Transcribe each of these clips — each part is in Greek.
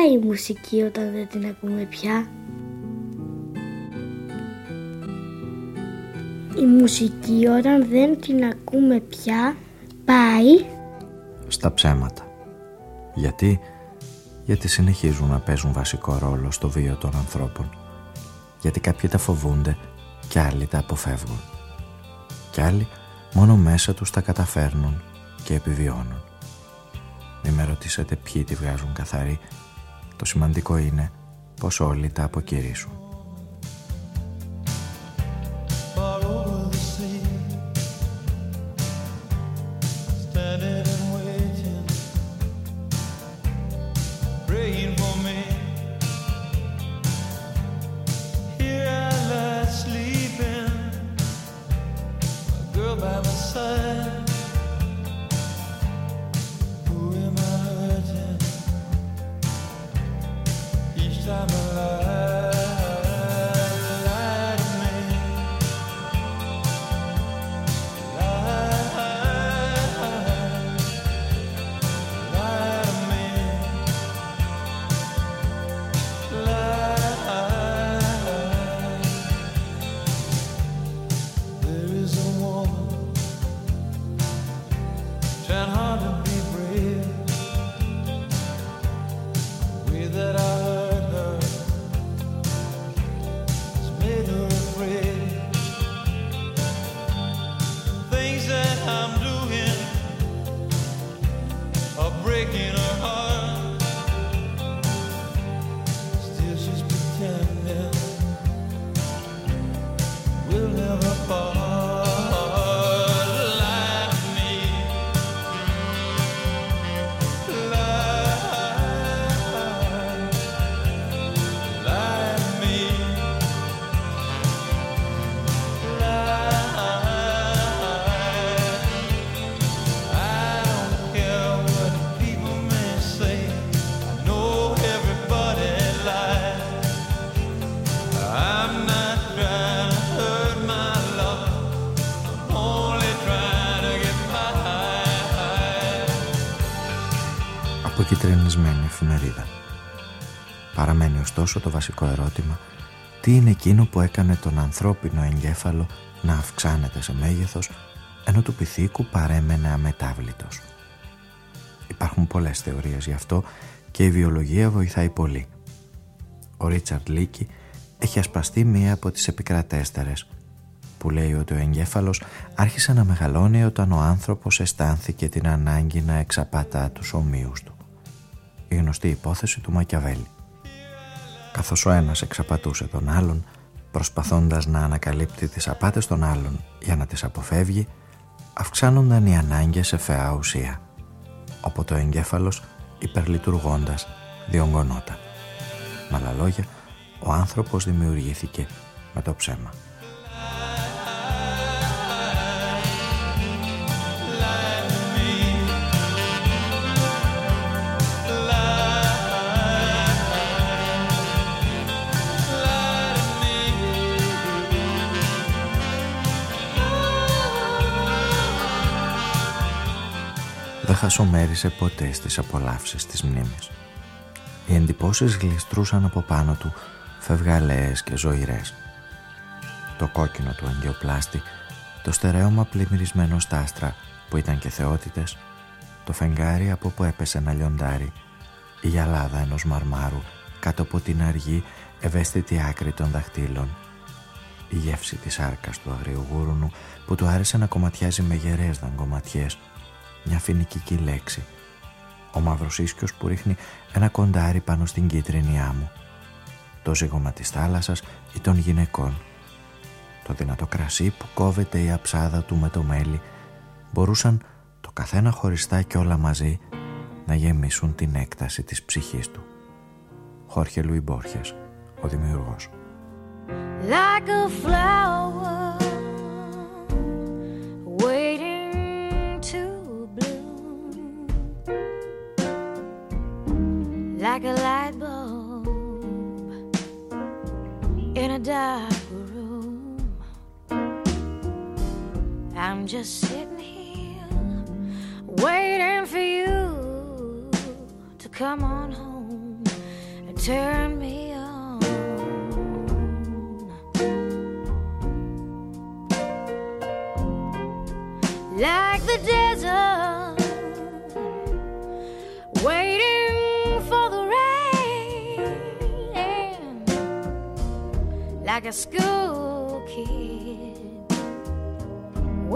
πάει η μουσική όταν δεν την ακούμε πια. Η μουσική όταν δεν την ακούμε πια πάει στα ψέματα. Γιατί, γιατί συνεχίζουν να παίζουν βασικό ρόλο στο βίο των ανθρώπων. Γιατί κάποιοι τα φοβούνται και άλλοι τα αποφεύγουν. Κι άλλοι μόνο μέσα τους τα καταφέρνουν και επιβιώνουν. Μην με ρωτήσετε ποιοι τη βγάζουν καθαρή. Το σημαντικό είναι πως όλοι τα αποκηρύσουν. Ωστόσο το βασικό ερώτημα τι είναι εκείνο που έκανε τον ανθρώπινο εγκέφαλο να αυξάνεται σε μέγεθος ενώ του πυθίκου παρέμενε αμετάβλητος; Υπάρχουν πολλές θεωρίες γι' αυτό και η βιολογία βοηθάει πολύ. Ο Ρίτσαρντ Λίκη έχει ασπαστεί μία από τις επικρατέστερες που λέει ότι ο εγκέφαλος άρχισε να μεγαλώνει όταν ο άνθρωπος αισθάνθηκε την ανάγκη να εξαπατά τους ομοίους του. Η γνωστή υπόθεση του Μακιαβέλη καθώς ο ένας εξαπατούσε τον άλλον, προσπαθώντας να ανακαλύπτει τις απάτες των άλλων για να τις αποφεύγει, αυξάνονταν οι ανάγκες σε φαιά ουσία. Οπότε ο εγκέφαλος υπερλειτουργώντας διονγκωνόταν. Με άλλα λόγια, ο άνθρωπος δημιουργήθηκε με το ψέμα. Χασομέρισε ποτέ στις απολαύσεις της μνήμης. Οι εντυπώσεις γλιστρούσαν από πάνω του φευγαλαίες και ζωηρές. Το κόκκινο του αγγεοπλάστη, το στερέωμα πλημμυρισμένο στα άστρα που ήταν και θεότητες, το φεγγάρι από που έπεσε ένα λιοντάρι, η γυαλάδα ενός μαρμάρου κάτω από την αργή ευαίσθητη άκρη των δαχτύλων, η γεύση της άρκας του αγριογούρουνου που του άρεσε να κομματιάζει με γερές δαγκωματιές μια φοινικική λέξη. Ο μαύρος ίσκιος που ρίχνει ένα κοντάρι πάνω στην κίτρινη άμμο. Το ζύγωμα της θάλασσας ή των γυναικών. Το δυνατό κρασί που κόβεται η αψάδα του με το μέλι μπορούσαν το καθένα χωριστά και όλα μαζί να γεμίσουν την έκταση της ψυχής του. Χόρχε Λουι Μπόρχες, ο δημιουργός. Like a flower like a light bulb in a dark room. I'm just sitting here waiting for you to come on home. And turn me on. Like the desert, waiting like a school kid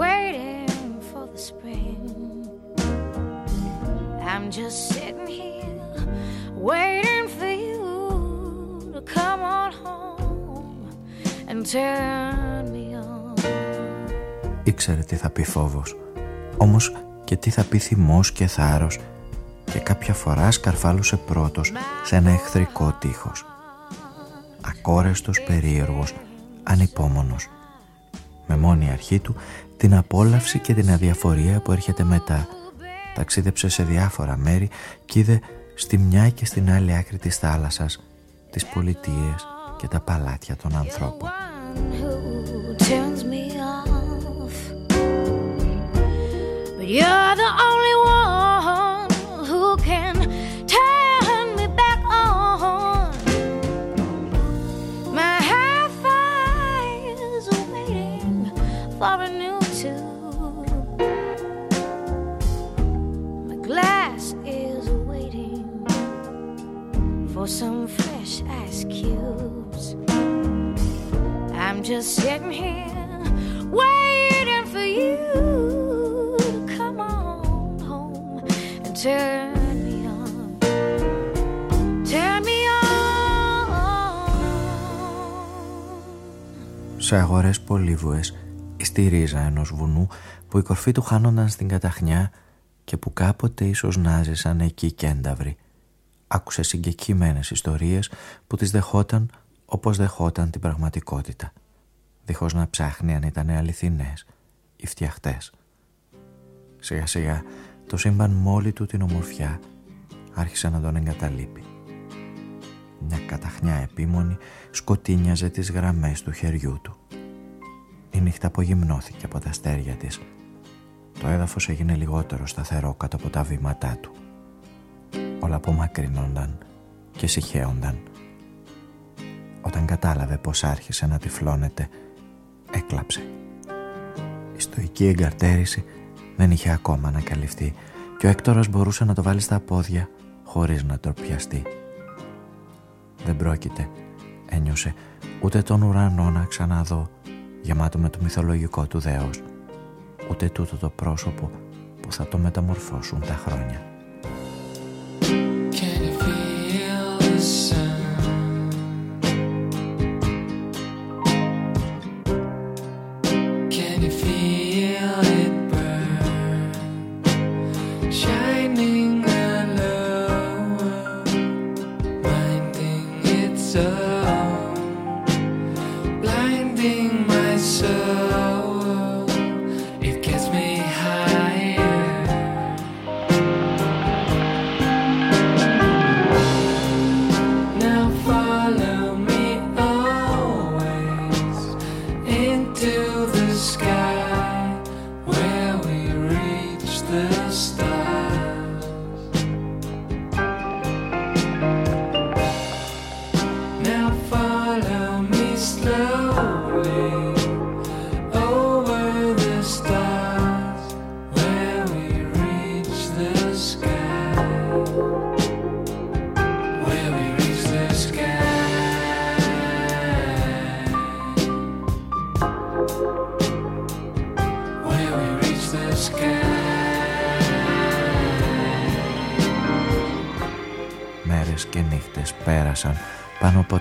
waiting for the spring. I'm just sitting here waiting come on home and turn me on. Ήξερε τι θα πει φόβος, όμως και τι θα πει θυμός και θάρρος και κάποια φορά σκαρφάλωσε πρώτος σε ένα εχθρικό τείχος. Ακόρεστος, περίεργος, ανυπόμονος. Με μόνη αρχή του την απόλαυση και την αδιαφορία που έρχεται μετά. Ταξίδεψε σε διάφορα μέρη και είδε στη μια και στην άλλη άκρη της θάλασσας τις πολιτείες και τα παλάτια των ανθρώπων. You're the for some just sitting here waiting for you to come on home and turn me on. Turn me on. Σε αγορές πολύβουες στη ρίζα ενός βουνού που η κορφή του χάνονταν στην καταχνιά και που κάποτε ίσως νάζησαν εκεί κένταυροι. Άκουσε συγκεκριμένες ιστορίες που τις δεχόταν όπως δεχόταν την πραγματικότητα δίχως να ψάχνει αν ήταν αληθινές ή φτιαχτές. Σιγά σιγά το σύμπαν μόλι του την ομορφιά άρχισε να τον εγκαταλείπει. Μια καταχνιά επίμονη σκοτίνιαζε τις γραμμές του χεριού του. Η νύχτα απογυμνώθηκε από τα αστέρια της. Το έδαφος έγινε λιγότερο σταθερό κάτω από τα βήματά του. Όλα απομακρύνονταν και συχαίονταν. Όταν κατάλαβε πως άρχισε να τυφλώνεται έκλαψε. Η στοική εγκαρτέρηση δεν είχε ακόμα ανακαλυφθεί και ο Έκτορας μπορούσε να το βάλει στα πόδια χωρίς να τροπιαστεί. Δεν πρόκειται, ένιωσε, ούτε τον ουρανό να ξαναδώ γεμάτο με το μυθολογικό του δέος, ούτε τούτο το πρόσωπο που θα το μεταμορφώσουν τα χρόνια.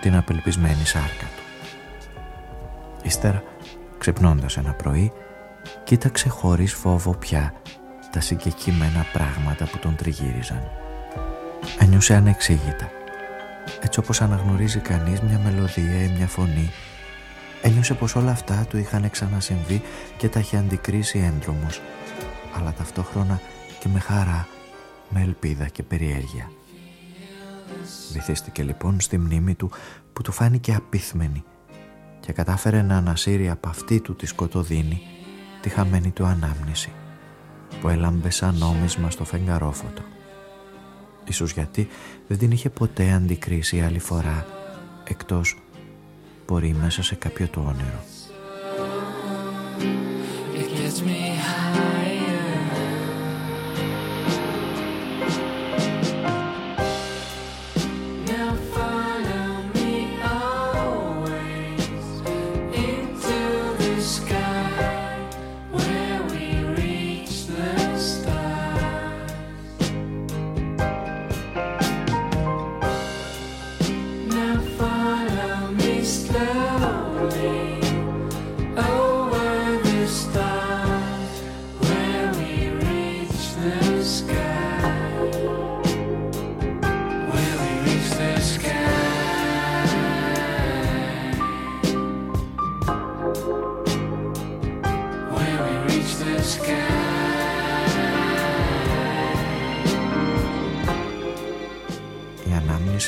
Την απελπισμένη σάρκα του. Ύστερα, ξυπνώντας ένα πρωί, κοίταξε χωρίς φόβο πια τα συγκεκριμένα πράγματα που τον τριγύριζαν. Ένιωσε ανεξήγητα. Έτσι όπως αναγνωρίζει κανείς μια μελωδία ή μια φωνή, ένιωσε πως όλα αυτά του είχαν ξανασυμβεί και τα είχε αντικρίσει έντρομος, αλλά ταυτόχρονα και με χαρά, με ελπίδα και περιέργεια. Βυθίστηκε λοιπόν στη μνήμη του που του φάνηκε απίθμενη και κατάφερε να ανασύρει από αυτή του τη σκοτωδίνη τη χαμένη του ανάμνηση που έλαμπε σαν νόμισμα στο φεγγαρόφωτο. Ίσως γιατί δεν την είχε ποτέ αντικρίσει άλλη φορά εκτός μπορεί μέσα σε κάποιο το όνειρο.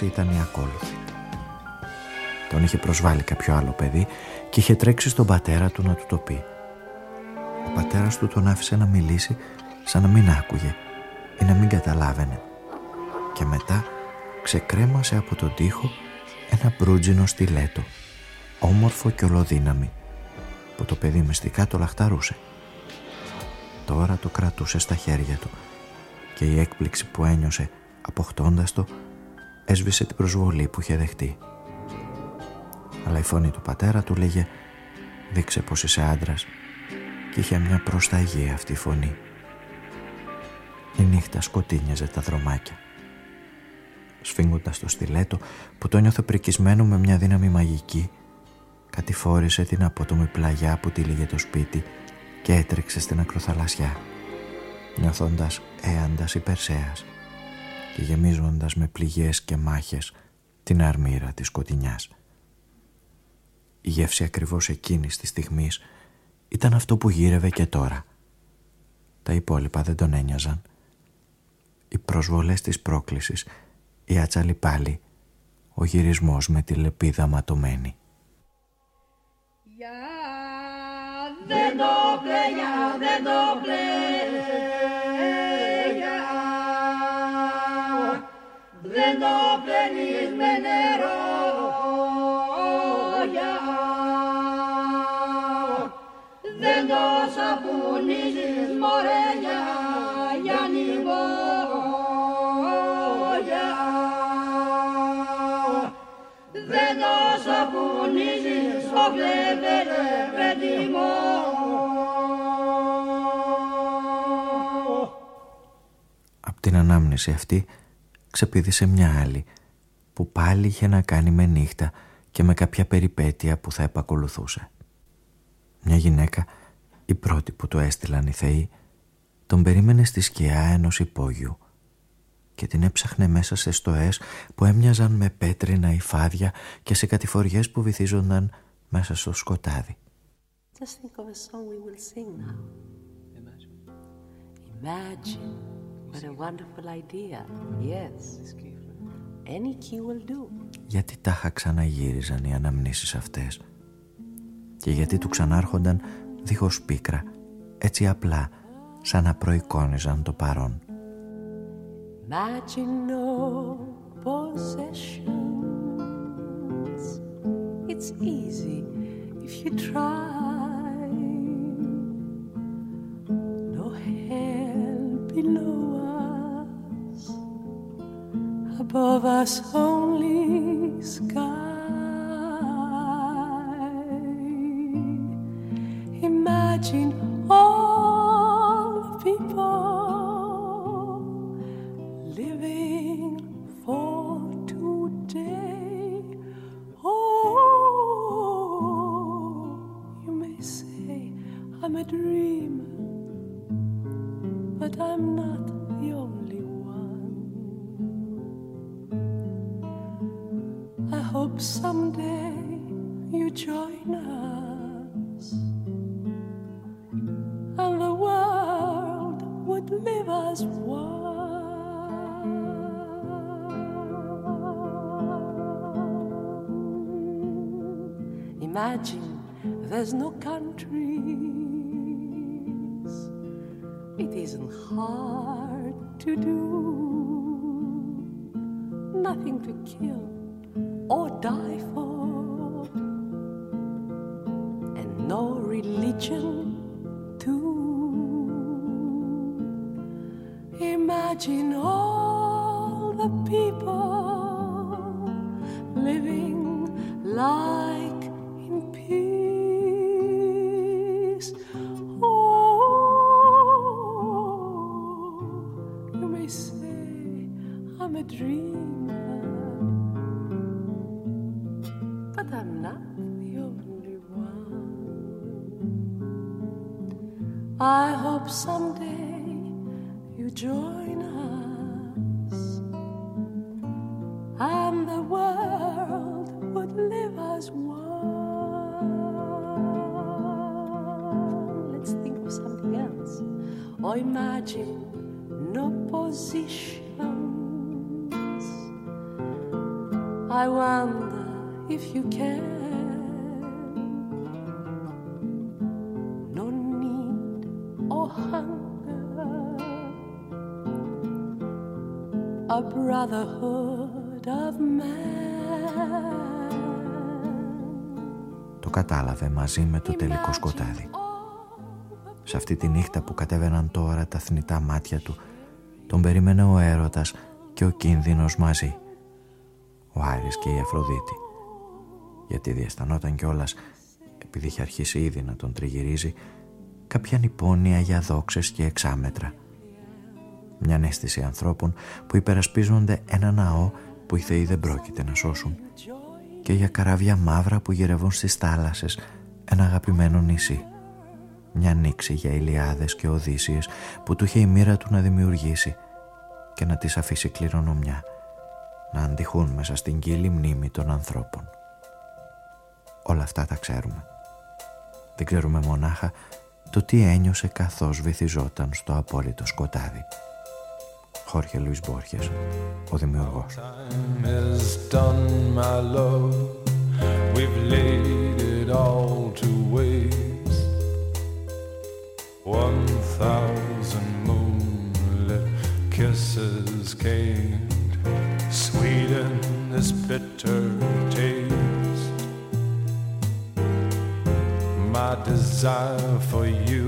Ήταν η ακόλουθη. Τον είχε προσβάλει κάποιο άλλο παιδί και είχε τρέξει στον πατέρα του να του το πει. Ο πατέρας του τον άφησε να μιλήσει σαν να μην άκουγε ή να μην καταλάβαινε. Και μετά ξεκρέμασε από τον τοίχο ένα μπρούτζινο στιλέτο, όμορφο και ολοδύναμη, που το παιδί μυστικά το λαχταρούσε. Τώρα το κρατούσε στα χέρια του και η έκπληξη που ένιωσε αποκτώντας το έσβησε την προσβολή που είχε δεχτεί. Αλλά η φωνή του πατέρα του λέγε «Δείξε πως είσαι άντρας» και είχε μια προσταγή αυτή η φωνή. Η νύχτα σκοτίνιαζε τα δρομάκια. Σφίγγοντας το στιλέτο που το νιώθε πρικισμένο με μια δύναμη μαγική κατηφόρησε την απότομη πλαγιά που τυλίγε το σπίτι και έτρεξε στην ακροθαλασσιά νιώθοντας έαντας υπερσέας και γεμίζοντας με πληγές και μάχες την αρμύρα της σκοτεινιάς. Η γεύση ακριβώς εκείνης της στιγμής ήταν αυτό που γύρευε και τώρα. Τα υπόλοιπα δεν τον ένοιαζαν. Οι προσβολές της πρόκλησης, η άτσαλη πάλι, ο γυρισμός με τη λεπίδα ματωμένη. δεν το δεν το δεν δεν το σαπουνίζεις μωρέ για, για δεν το σαπουνίζεις ο κλέβερε παιδί μου Απ' την ανάμνηση αυτή ξεπήδησε μια άλλη που πάλι είχε να κάνει με νύχτα και με κάποια περιπέτεια που θα επακολουθούσε. Μια γυναίκα, η πρώτη που το έστειλαν οι θεοί, τον περίμενε στη σκιά ενός υπόγειου και την έψαχνε μέσα σε στοές που έμοιαζαν με πέτρινα υφάδια και σε κατηφοριές που βυθίζονταν μέσα στο σκοτάδι. Just think of a song we will sing now. Imagine. Imagine. What a wonderful idea. Yes. Any key will do. Γιατί τάχα ξαναγύριζαν οι αναμνήσεις αυτές και γιατί του ξανάρχονταν δίχως πίκρα, έτσι απλά, σαν να προεικόνιζαν το παρόν. Imagine no possessions It's easy if you try No hell below above us only sky. Imagine all people living for today. Oh, you may say I'm a dreamer, but I'm not the only. One. I hope someday you join us Imagine there's no countries, it isn't hard to do Το κατάλαβε μαζί με το τελικό σκοτάδι. Σε αυτή τη νύχτα που κατέβαιναν τώρα τα θνητά μάτια του, τον περίμενε ο έρωτας και ο κίνδυνος μαζί. Ο Άρης και η Αφροδίτη. Γιατί διαισθανόταν κιόλας, επειδή είχε αρχίσει ήδη να τον τριγυρίζει, κάποια νυπόνια για δόξες και εξάμετρα. Μια αίσθηση ανθρώπων που υπερασπίζονται ένα ναό που οι θεοί δεν πρόκειται να σώσουν και για καράβια μαύρα που γυρεύουν στις θάλασσες ένα αγαπημένο νησί. Μια νήξη για Ηλιάδες και Οδύσσιες που του είχε η μοίρα του να δημιουργήσει και να τις αφήσει κληρονομιά, να αντιχούν μέσα στην κύλη μνήμη των ανθρώπων. Όλα αυτά τα ξέρουμε. Δεν ξέρουμε μονάχα το τι ένιωσε καθώς βυθιζόταν στο απόλυτο σκοτάδι. Χόρχε Λουίς Μπόρχες, ο δημιουργός. Time is done, my love. We've laid it all to waste. One thousand moonlit kisses came, sweeten this bitter taste. My desire for you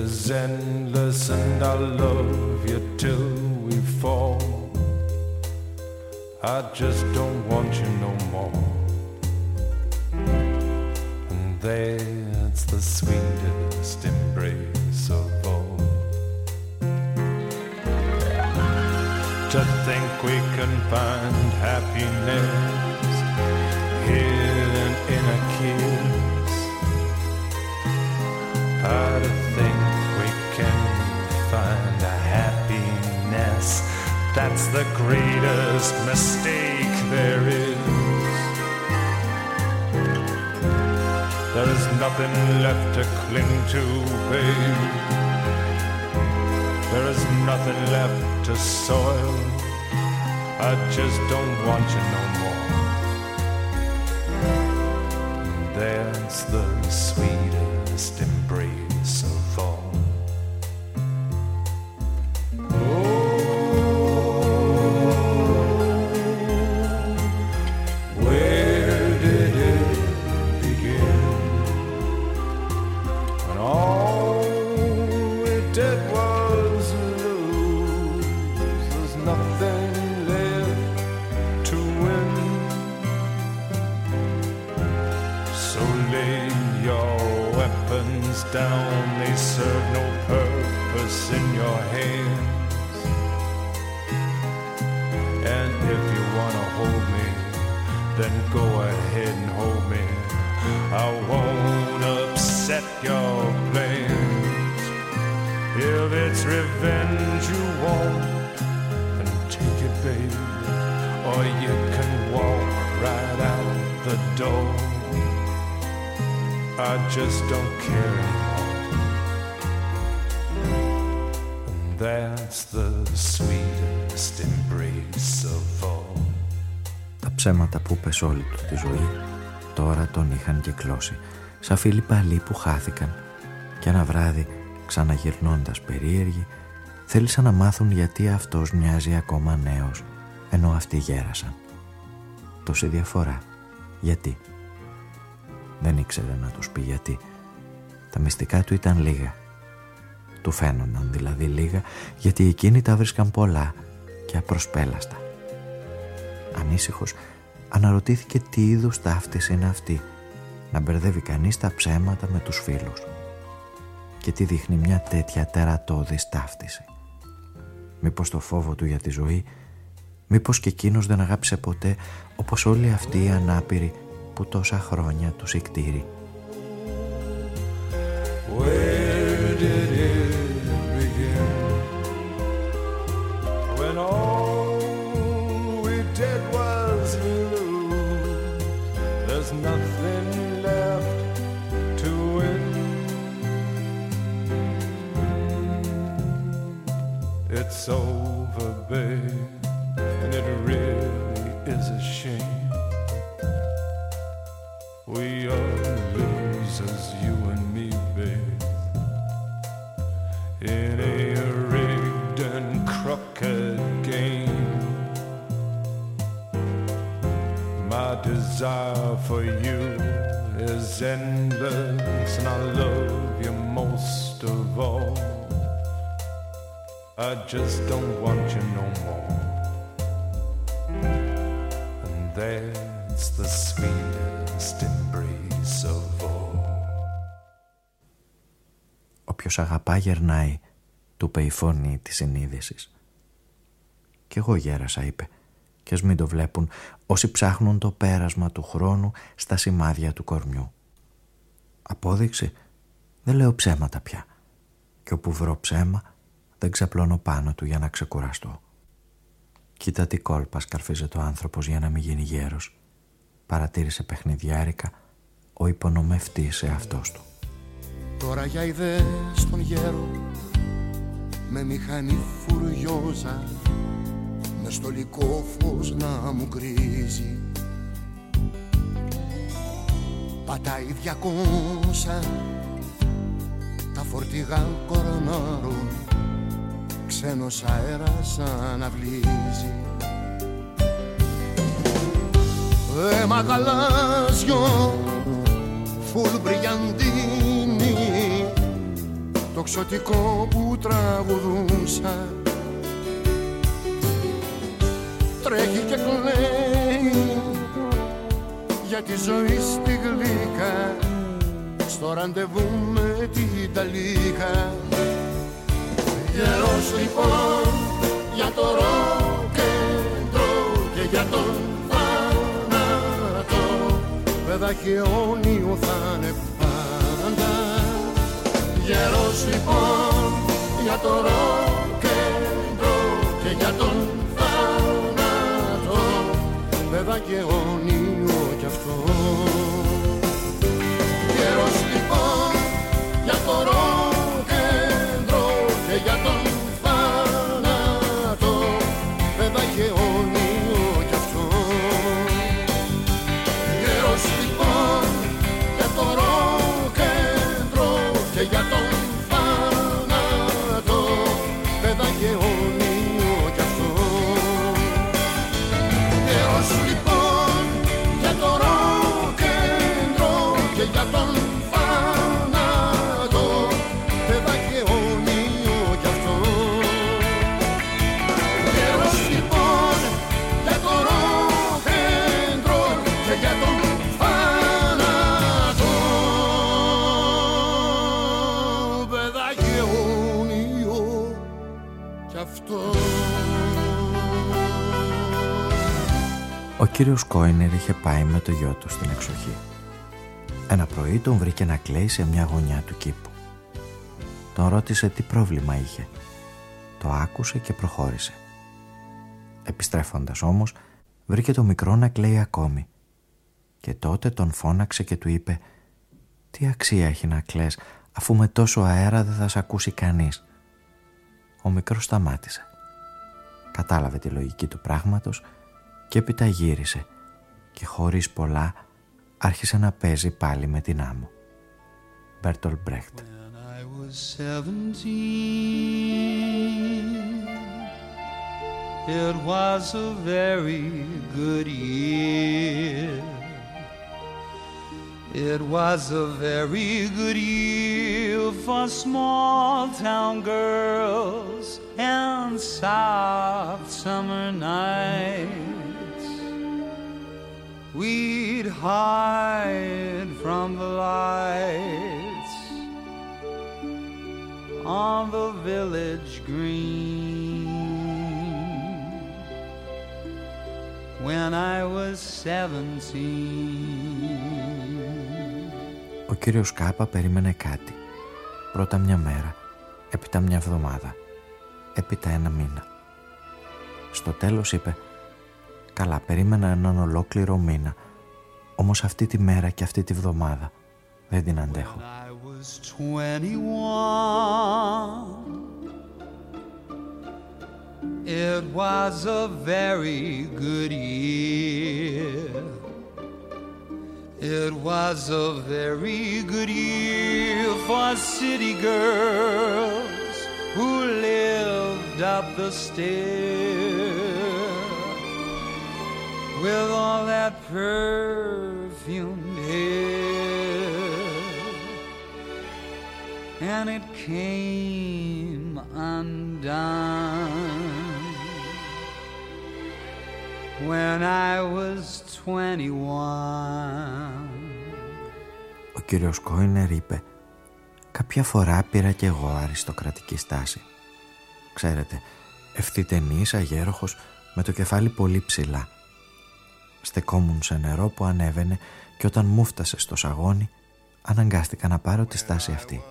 is endless, and I'll love you till I just don't want you no more. And that's the sweetest embrace of all. To think we can find happiness hidden The greatest mistake there is. There is nothing left to cling to, babe. There is nothing left to soil. I just don't want you no more. That's the sweetest ψέματα που πες όλη του τη ζωή τώρα τον είχαν κυκλώσει σαν φίλοι παλιοί που χάθηκαν και ένα βράδυ ξαναγυρνώντας περίεργοι θέλησαν να μάθουν γιατί αυτός μοιάζει ακόμα νέος ενώ αυτοί γέρασαν. Τόση διαφορά. Γιατί; Δεν ήξερε να τους πει γιατί. Τα μυστικά του ήταν λίγα. Του φαίνονταν δηλαδή λίγα γιατί εκείνοι τα βρίσκαν πολλά και απροσπέλαστα. Ανήσυχος αναρωτήθηκε τι είδους ταύτιση είναι αυτή να μπερδεύει κανείς τα ψέματα με τους φίλους και τι δείχνει μια τέτοια τερατώδης ταύτιση. Μήπως το φόβο του για τη ζωή μήπως και εκείνος δεν αγάπησε ποτέ όπως όλοι αυτοί οι ανάπηροι που τόσα χρόνια τους εκτήρει. Είπε η φωνή της συνείδησης. Κι εγώ γέρασα, είπε, κι ας μην το βλέπουν όσοι ψάχνουν το πέρασμα του χρόνου στα σημάδια του κορμιού. Απόδειξη, δεν λέω ψέματα πια. Και όπου βρω ψέμα, δεν ξαπλώνω πάνω του για να ξεκουραστώ. Κοίτα τι κόλπα σκαρφίζεται ο άνθρωπος για να μην γίνει γέρος. Παρατήρησε παιχνιδιάρικα ο υπονομευτής σε αυτός του. Τώρα για ιδέες στον γέρο με μηχανή φουριόζα με στολικό φως να μου κρίζει Πατάει διακόσα τα φορτηγά κορονάρουν ξένος αέρας αναβλύζει. Αίμα γαλάζιο, φουλ μπριγιαντίνι το ξωτικό που τραγουδούσα τρέχει και κλαίει για τη ζωή στη γλύκα. Στο ραντεβού με την ταλίκα Γερός λοιπόν για το ροκέντρο και για τον θάνατο. Παιδάκι αιώνιο θα είναι πάντα Γερός λοιπόν για το ροκέντρο και για τον θάνατο. Παιδάκι αιώνιο κύριος Κόινερ είχε πάει με το γιο του στην εξοχή. Ένα πρωί τον βρήκε να κλαίει σε μια γωνιά του κήπου. Τον ρώτησε τι πρόβλημα είχε. Το άκουσε και προχώρησε. Επιστρέφοντας όμως, βρήκε το μικρό να κλαίει ακόμη. Και τότε τον φώναξε και του είπε «Τι αξία έχει να κλαις, αφού με τόσο αέρα δεν θα σε ακούσει κανείς». Ο μικρός σταμάτησε. Κατάλαβε τη λογική του πράγματος και έπειτα γύρισε και χωρίς πολλά άρχισε να παίζει πάλι με την άμμο. Μπέρτολ Μπρέχτ It was a very good year. It was a very good year for small town girls and soft summer nights. We'd hide from the lights on the village green when I was seventeen. Ο κύριος Κάπα περίμενε κάτι. Πρώτα μια μέρα, έπειτα μια εβδομάδα, έπειτα ένα μήνα. Στο τέλος είπε «Καλά, περίμενα έναν ολόκληρο μήνα, όμως αυτή τη μέρα και αυτή τη βδομάδα δεν την αντέχω». It was a very good year. It was a very good year for city girls who lived up the stair with all that perfumed hair. And it came undone when I was 21. Ο κύριος Κόινερ είπε «Κάποια φορά πήρα κι εγώ αριστοκρατική στάση. Ξέρετε, ευθυτενής, αγέροχος, με το κεφάλι πολύ ψηλά. Στεκόμουν σε νερό που ανέβαινε και όταν μου φτάσε στο σαγόνι, αναγκάστηκα να πάρω τη στάση αυτή.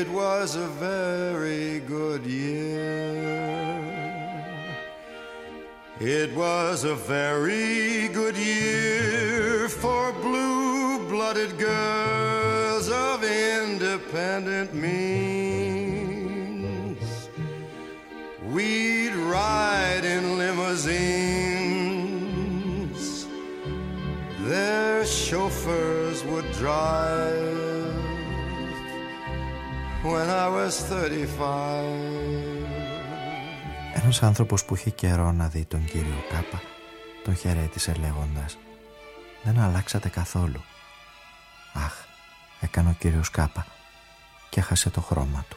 It was a very good year. It was a very good year for blue blooded girls of independent means. Chauffeurs would drive when I was 35. Ένας άνθρωπος που είχε καιρό να δει τον κύριο Κάπα τον χαιρέτησε λέγοντας «Δεν αλλάξατε καθόλου». «Αχ», έκανε ο κύριος Κάπα και έχασε το χρώμα του.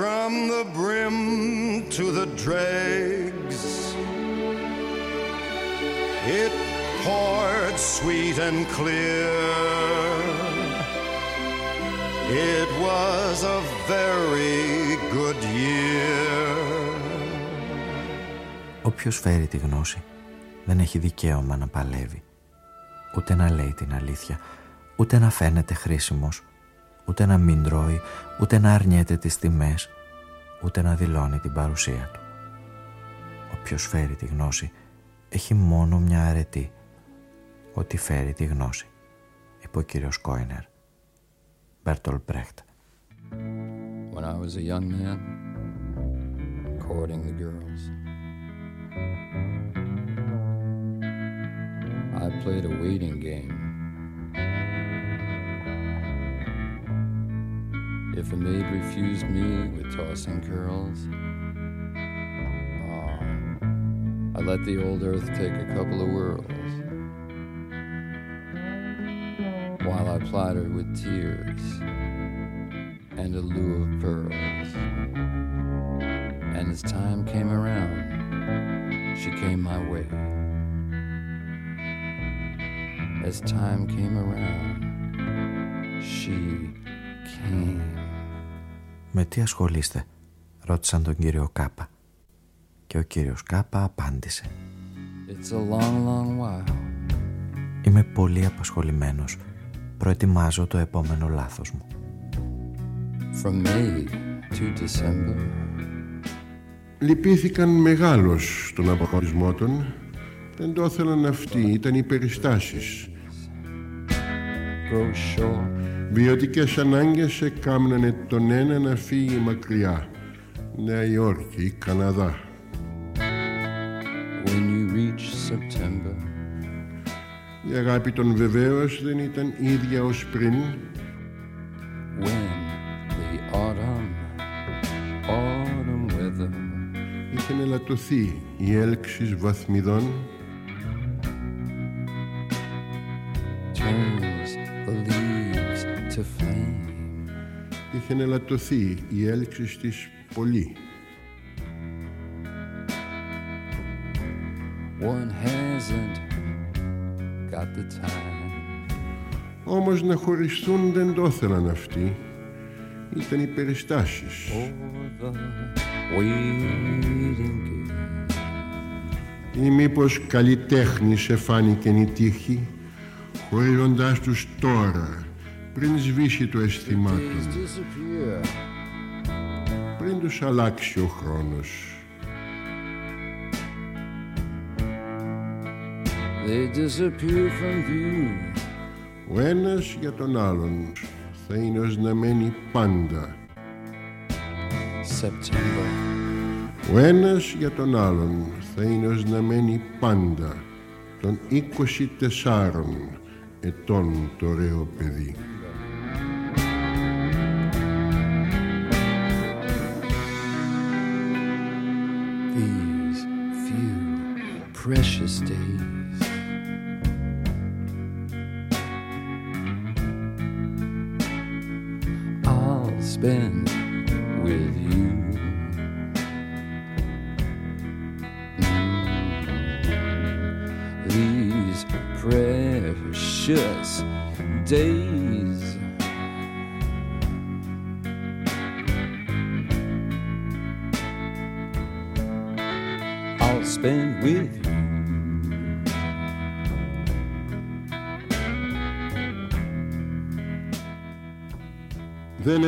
From the brim to the dregs. It poured sweet and clear. It was a very good year. Όποιος φέρει τη γνώση δεν έχει δικαίωμα να παλεύει. Ούτε να λέει την αλήθεια, ούτε να φαίνεται χρήσιμος, ούτε να μην τρώει, ούτε να αρνιέται τις τιμές, ούτε να δηλώνει την παρουσία του. Όποιος φέρει τη γνώση έχει μόνο μια αρετή ότι φέρει τη γνώση, είπε ο κύριος Κόινερ. Μπέρτολ Μπρέχτ. When I was a young man, courting the girls, I played a waiting game. If a maid refused me with tossing curls, oh, I let the old earth take a couple of whirls. while I plied her with tears and a lure of pearls. And as time came around, she came my way. As time came around, she came. Με τι ασχολείστε, ρώτησαν τον κύριο Κάπα. Και ο κύριος Κάπα απάντησε. It's a long, long while Είμαι πολύ απασχολημένος. Προετοιμάζω το επόμενο λάθος μου. From May to December. Λυπήθηκαν μεγάλος τον αποχωρισμό των. Δεν το ήθελαν αυτοί, ήταν οι περιστάσεις. Grow short. Βιωτικές ανάγκες έκαμνανε τον ένα να φύγει μακριά. Νέα Υόρκη ή Καναδά. When you reach September. Η αγάπη των βεβαίως δεν ήταν ίδια ως πριν. When the autumn, autumn weather Είχε ελαττωθεί η έλξης βαθμιδών. Είχε ελαττωθεί η έλξης της πολύ. One hasn't got the time. Όμως να χωριστούν δεν το ήθελαν αυτοί. Ήταν οι περιστάσεις. for the waiting game. Ή μήπως καλλιτέχνη σε φάνηκε η τύχη, χωρίζοντάς τους τώρα, πριν σβήσει το αίσθημά Days του, disappear. πριν τους αλλάξει ο χρόνος. They disappear from view. Ο ένας για τον άλλον θα είναι ως να μένει πάντα. September. Ο ένας για τον άλλον θα είναι ως να μένει πάντα. Των 24 ετών το ωραίο παιδί. stay.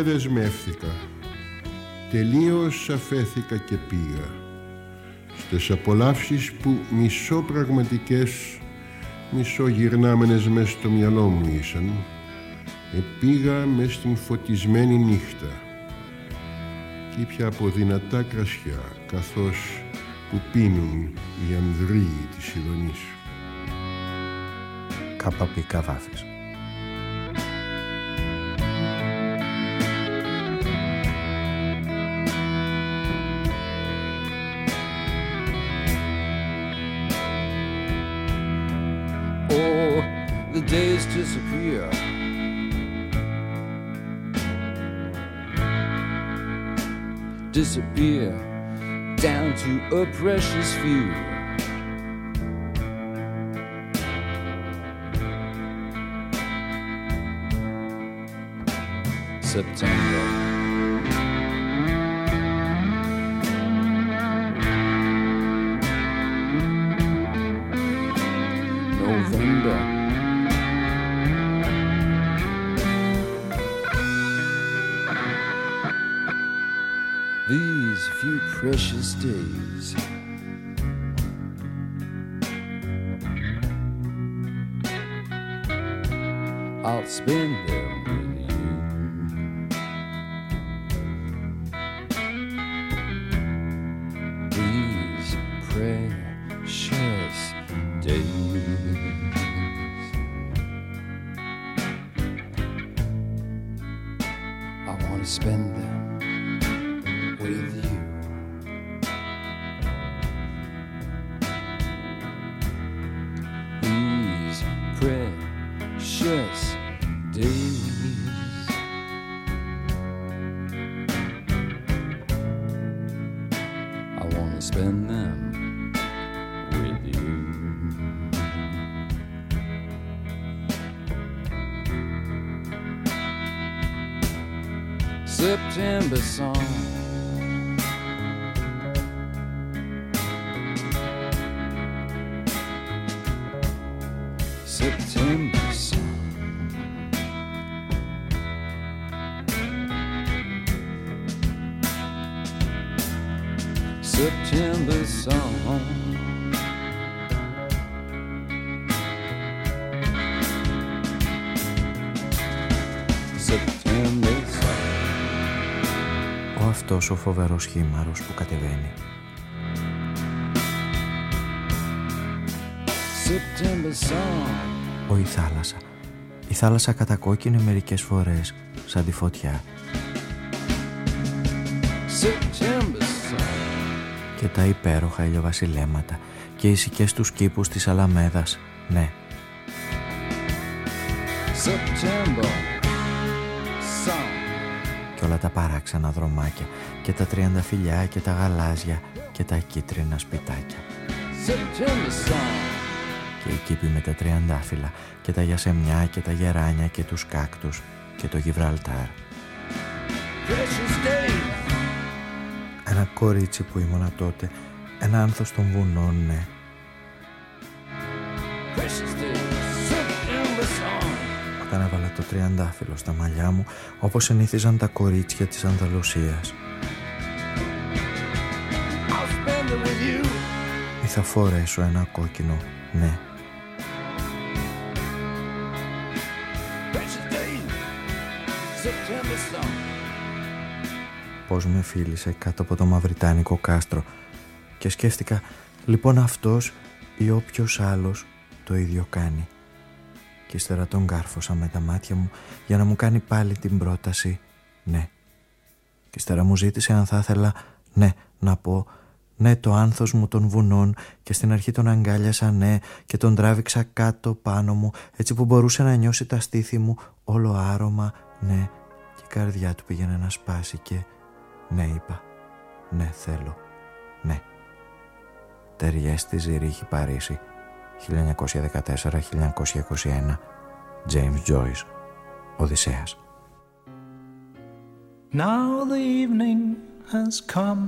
Δεν εδεσμεύθηκα. Τελείως αφέθηκα και πήγα. Στις απολαύσεις που μισοπραγματικές, μισογυρνάμενες μες στο μυαλό μου ήσαν, επήγα μες στην φωτισμένη νύχτα και ήπια από δυνατά κρασιά, καθώς που πίνουν οι ανδρείοι της Ιδονής. Κάπαπι Καβάφης. A precious few. September. Spend them with you. September song. Αυτός ο φοβερός χήμαρος που κατεβαίνει. September song. Ο η θάλασσα. Η θάλασσα κατακόκκινε μερικές φορές σαν τη φωτιά. September song. Και τα υπέροχα ηλιοβασιλέματα και οι σικές τους κήπους της Αλαμέδας. Ναι, September song. και όλα τα παράξενα δρομάκια και τα τριανταφυλιά και τα γαλάζια και τα κίτρινα σπιτάκια. September song. και οι κήποι με τα τριαντάφυλλα και τα γιασεμιά και τα γεράνια και τους κάκτους και το Γιβραλτάρ. Precious days. Ένα κορίτσι που ήμουνα τότε, ένα άνθος των βουνών, ναι. Precious days. September song. Όταν έβαλα το τριαντάφυλλο στα μαλλιά μου, όπως συνήθιζαν τα κορίτσια της Ανδαλουσίας. Ή θα φορέσω ένα κόκκινο, ναι. Precious days. September song. Πώς με φίλησε κάτω από το μαυριτάνικο κάστρο και σκέφτηκα, λοιπόν αυτός ή όποιος άλλος το ίδιο κάνει. Και ύστερα τον κάρφωσα με τα μάτια μου για να μου κάνει πάλι την πρόταση «ναι». Και ύστερα μου ζήτησε αν θα ήθελα «ναι» να πω «ναι» το άνθος μου των βουνών και στην αρχή τον αγκάλιασα «ναι» και τον τράβηξα κάτω πάνω μου έτσι που μπορούσε να νιώσει τα στήθη μου όλο άρωμα «ναι» και η καρδιά του πήγαινε να σπάσει και «ναι» είπα «ναι θέλω, ναι». Τεριέστη Ζηρίχη Παρίσι 1914-1921 James Joyce Οδυσσέας Now the evening has come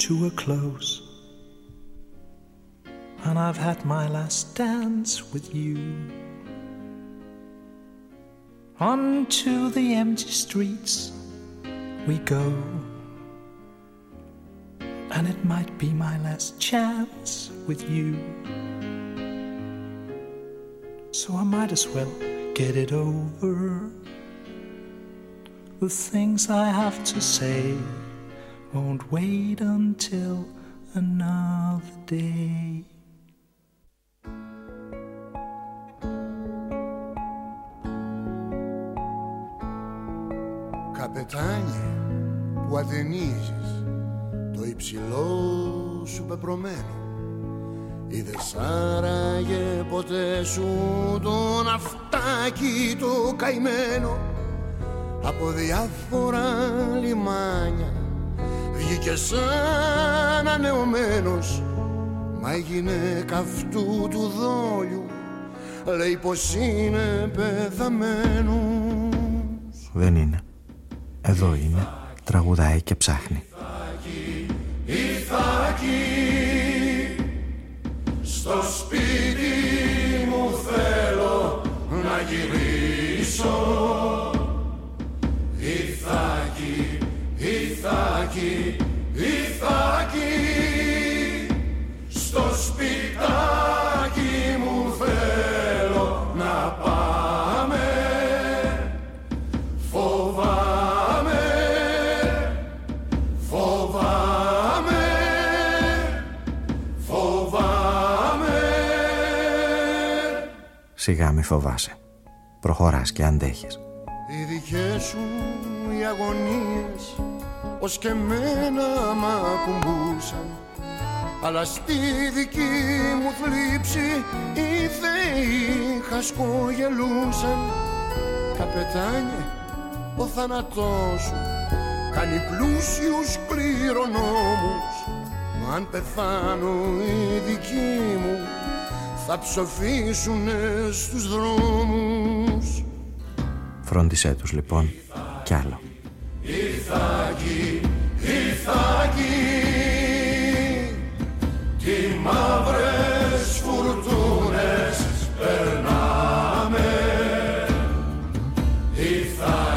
to a close, and I've had my last dance with you. Onto the empty streets we go, and it might be my last chance with you. So I might as well get it over. The things I have to say won't wait until another day. Καπετάνιε που ατενίζεις το υψηλό σου πεπρωμένο Είδες άραγε ποτέ σου το ναυτάκι το καημένο από διάφορα λιμάνια βγήκε σαν ανεωμένος. Μα η γυναίκα αυτού του δόλιου λέει πως είναι πεθαμένος. Δεν είναι. Εδώ είναι Τραγουδάει και ψάχνει. Ιθάκη στο σπίτι μου θέλω να γυρίσω Ιθάκη στο σπιτάκι μου θέλω να πάμε. Φοβάμαι, φοβάμαι, φοβάμαι. Σιγά μη φοβάσαι. Προχωράς και αντέχεις. Οι δικές σου οι αγωνίες ως και μένα μ' ακουμπούσαν. Αλλά στη δική μου θλίψη οι θεοί χασκογελούσαν. Καπετάνιε, ο θάνατός σου κάνει πλούσιους κληρονόμους. Μα αν πεθάνω οι δικοί μου θα ψοφήσουνε στους δρόμους. Φρόντισέ τους λοιπόν κι άλλο Ιθάκη, Ιθάκη Τι μαύρες φουρτούνες περνάμε. Ιθάκη,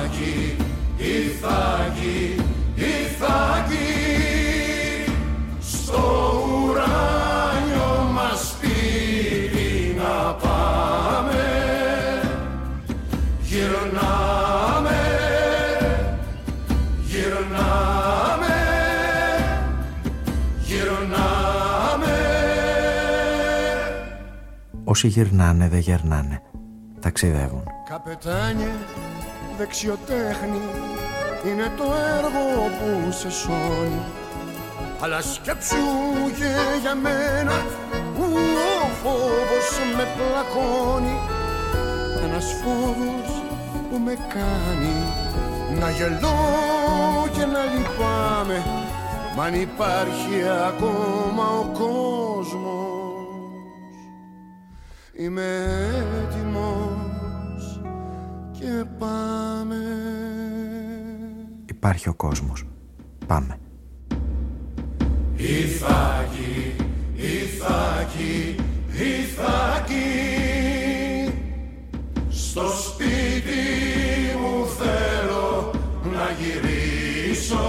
Όσοι γυρνάνε δεν γερνάνε. Ταξιδεύουν. Καπετάνιε, δεξιοτέχνη είναι το έργο που σε σώνει αλλά σκέψου και για μένα που ο φόβος με πλακώνει ένας φόβος που με κάνει να γελώ και να λυπάμαι Μα αν υπάρχει ακόμα ο κόσμος Είμαι έτοιμος και πάμε Υπάρχει ο κόσμος. Πάμε. Ιθάκη, Ιθάκη, Ιθάκη Στο σπίτι μου θέλω να γυρίσω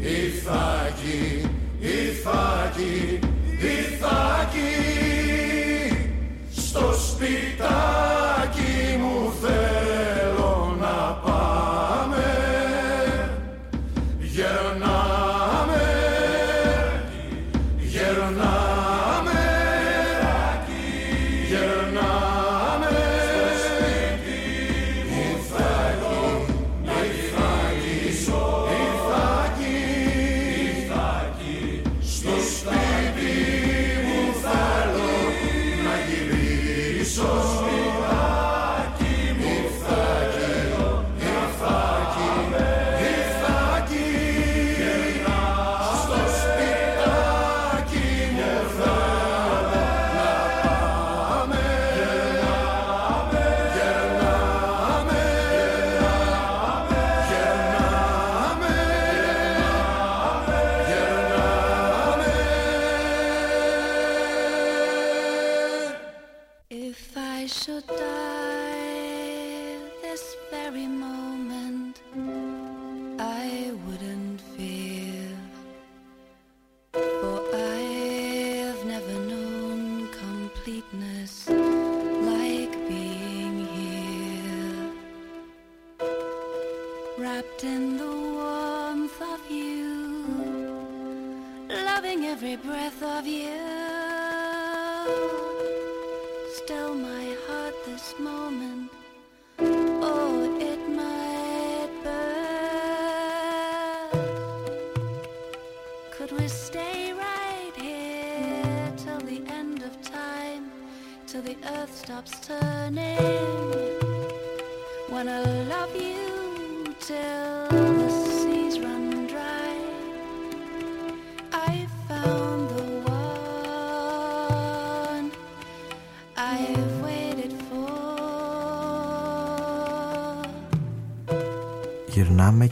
Ιθάκη, Ιθάκη,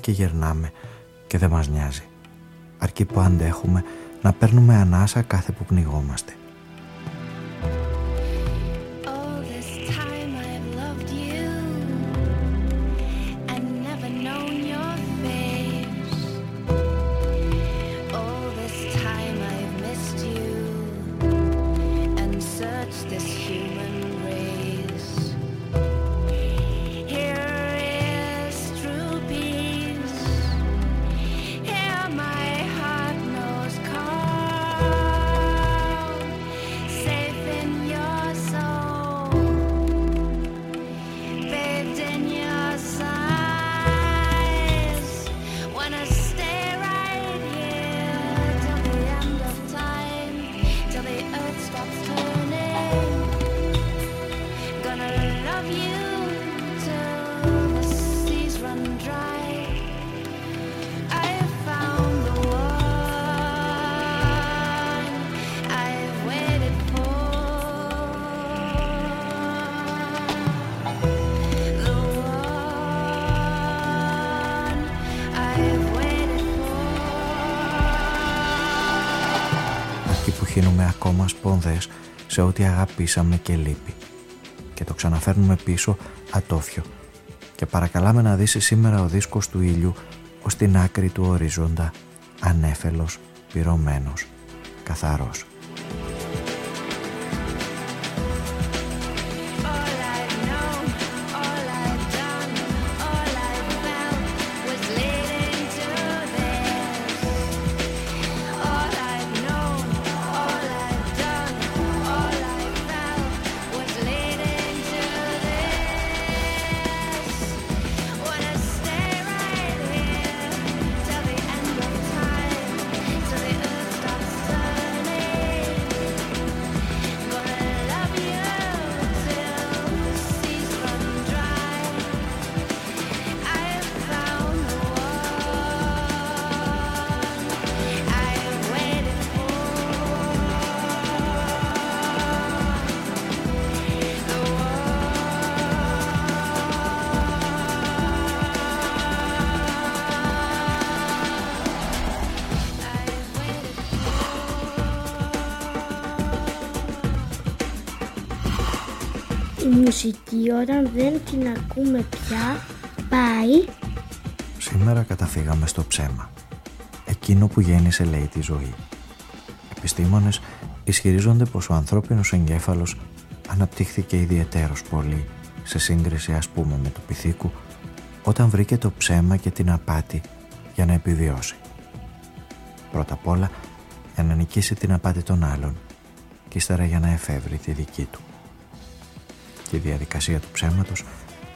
και γυρνάμε και δεν μας νοιάζει. Αρκεί που αντέχουμε να παίρνουμε ανάσα κάθε που πνιγόμαστε. Σε ό,τι αγαπήσαμε και λείπει. Και το ξαναφέρνουμε πίσω ατόφιο. Και παρακαλάμε να δεις σήμερα ο δίσκος του ήλιου ως την άκρη του ορίζοντα, ανέφελος, πυρωμένος, καθαρός. Μουσική όταν δεν την ακούμε πια πάει Σήμερα καταφύγαμε στο ψέμα. Εκείνο που γέννησε λέει τη ζωή. Επιστήμονες ισχυρίζονται πως ο ανθρώπινος εγκέφαλος αναπτύχθηκε ιδιαιτέρως πολύ σε σύγκριση ας πούμε με το πυθίκου όταν βρήκε το ψέμα και την απάτη για να επιβιώσει. Πρώτα απ' όλα για να νικήσει την απάτη των άλλων και ύστερα για να εφεύρει τη δική του. Και η διαδικασία του ψέματος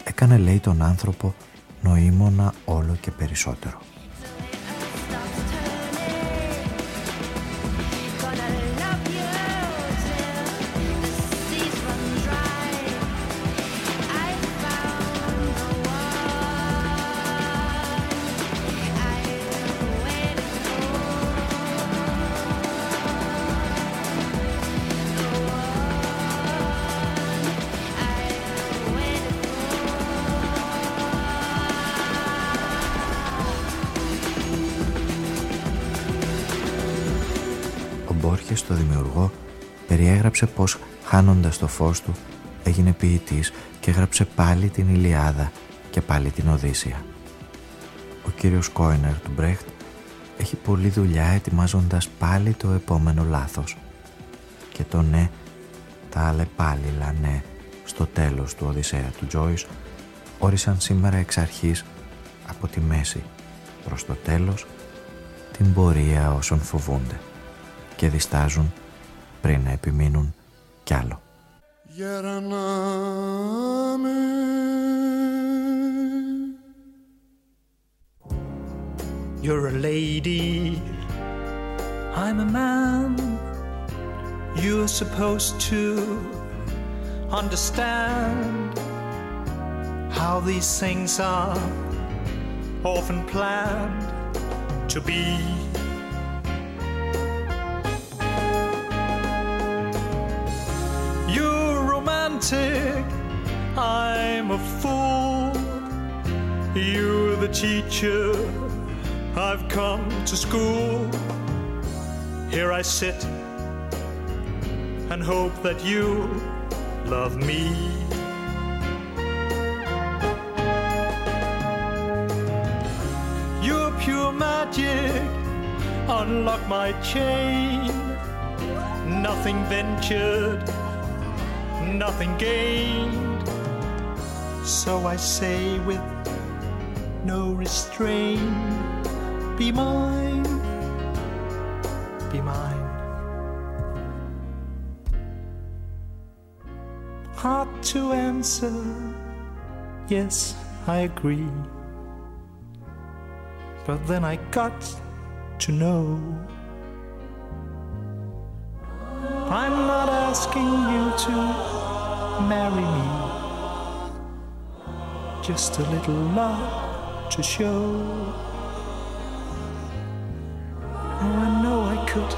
έκανε λέει τον άνθρωπο νοήμονα όλο και περισσότερο. Στο δημιουργό περιέγραψε πως χάνοντας το φως του έγινε ποιητής και έγραψε πάλι την Ηλιάδα και πάλι την Οδύσσια. Ο κύριος Κόινερ του Μπρέχτ έχει πολλή δουλειά ετοιμάζοντας πάλι το επόμενο λάθος. Και το ναι, τα αλλεπάλληλα ναι, στο τέλος του Οδυσσέα του Τζόις όρισαν σήμερα εξ αρχής από τη μέση προς το τέλος την πορεία όσων φοβούνται και διστάζουν πριν να επιμείνουν κι άλλο. You're a lady, I'm a man. You're supposed to understand how these things are often planned to be romantic. I'm a fool. You're the teacher. I've come to school. Here I sit and hope that you love me. You're pure magic. Unlock my chain. Nothing ventured nothing gained. So I say with no restraint, be mine, be mine. Hard to answer, yes, I agree. But then I got to know I'm not asking you to marry me. Just a little love to show. Oh, I know I could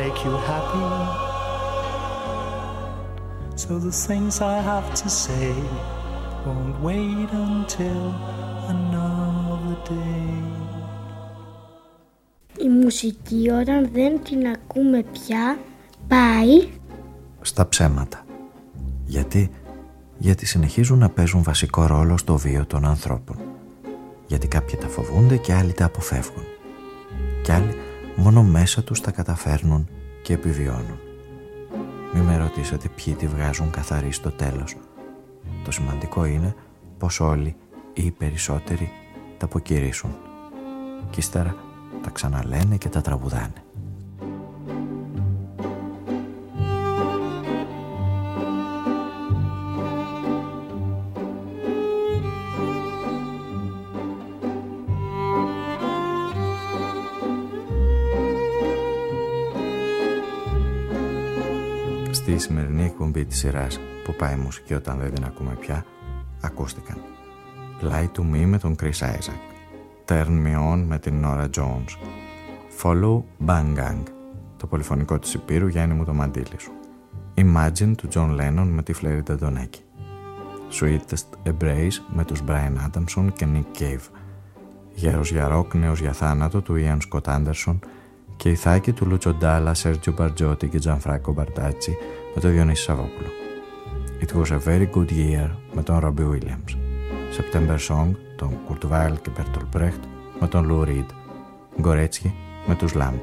make you happy. So the things I have to say won't wait until another day. Η μουσική όταν δεν την ακούμε πια πάει στα ψέματα. Γιατί, γιατί συνεχίζουν να παίζουν βασικό ρόλο στο βίο των ανθρώπων. Γιατί κάποιοι τα φοβούνται και άλλοι τα αποφεύγουν. Και άλλοι μόνο μέσα τους τα καταφέρνουν και επιβιώνουν. Μη με ρωτήσετε ποιοι τη βγάζουν καθαρή στο τέλος. Το σημαντικό είναι πως όλοι ή οι περισσότεροι τα αποκηρύσουν. Και ύστερα τα ξαναλένε και τα τραγουδάνε. Σημερινή εκπομπή της σειράς που πάει μουσική όταν δεν την ακούμε πια, ακούστηκαν. Lie to Me με τον Chris Isaac, Turn Me On με την Nora Jones, Follow Bang Gang, το πολυφωνικό της Υπήρου Γιάννη μου το μαντίλι σου, Imagine του John Lennon με τη Φλέρι Τεντονέκη, Sweetest Embrace με τους Brian Adamson και Nick Cave, Γέρος για ροκ, νέος για θάνατο του Ian Scott Anderson και η θάκη του Λούτσο Ντάλα, Σέρτζιο Μπαρτζότη και Τζανφράκο Μπαρτάτσι με το Διονύσης Σαββόπουλο. It Was a Very Good Year με τον Robbie Williams. September Song, τον Kurt Weill και Bertolt Brecht με τον Lou Reed. Γκορέτσκι με τους Lamp.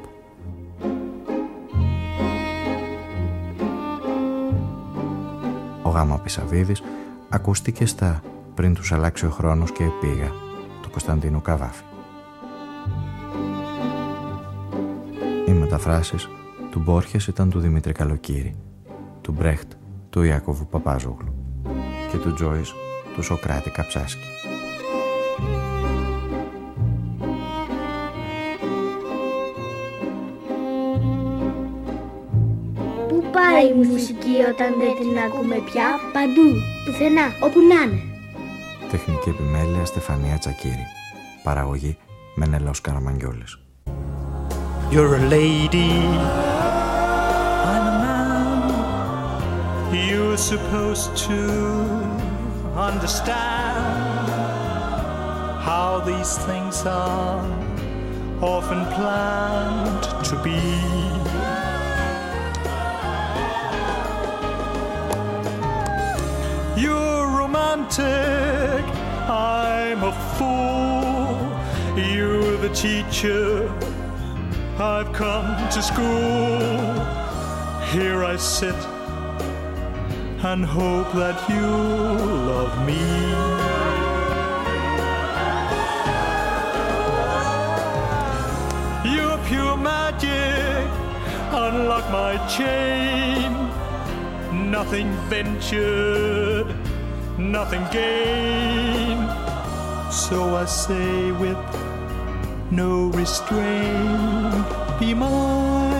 Ο Γάμα Πισαβίδης ακούστηκε στα «Πριν τους αλλάξει ο χρόνος και πήγα» του Κωνσταντίνου Καβάφη. Οι μεταφράσεις του Μπόρχες ήταν του Δημήτρη Καλοκύρη, του Μπρέχτ του Ιάκωβου Παπάζογλου και του Τζόις του Σοκράτη Καψάσκη. Πού πάει η μουσική όταν δεν την ακούμε πια, παντού, πουθενά, όπου να είναι. Τεχνική επιμέλεια Στεφανία Τσακύρη. Παραγωγή Μενέλαος Καραμαγγιόλης. You're a lady, I'm a man. You're supposed to understand how these things are often planned to be. You're romantic, I'm a fool. You're the teacher, I've come to school. Here I sit and hope that you'll love me. You're pure magic, unlock my chain. Nothing ventured, nothing gained. So I say with no restraint, be mine,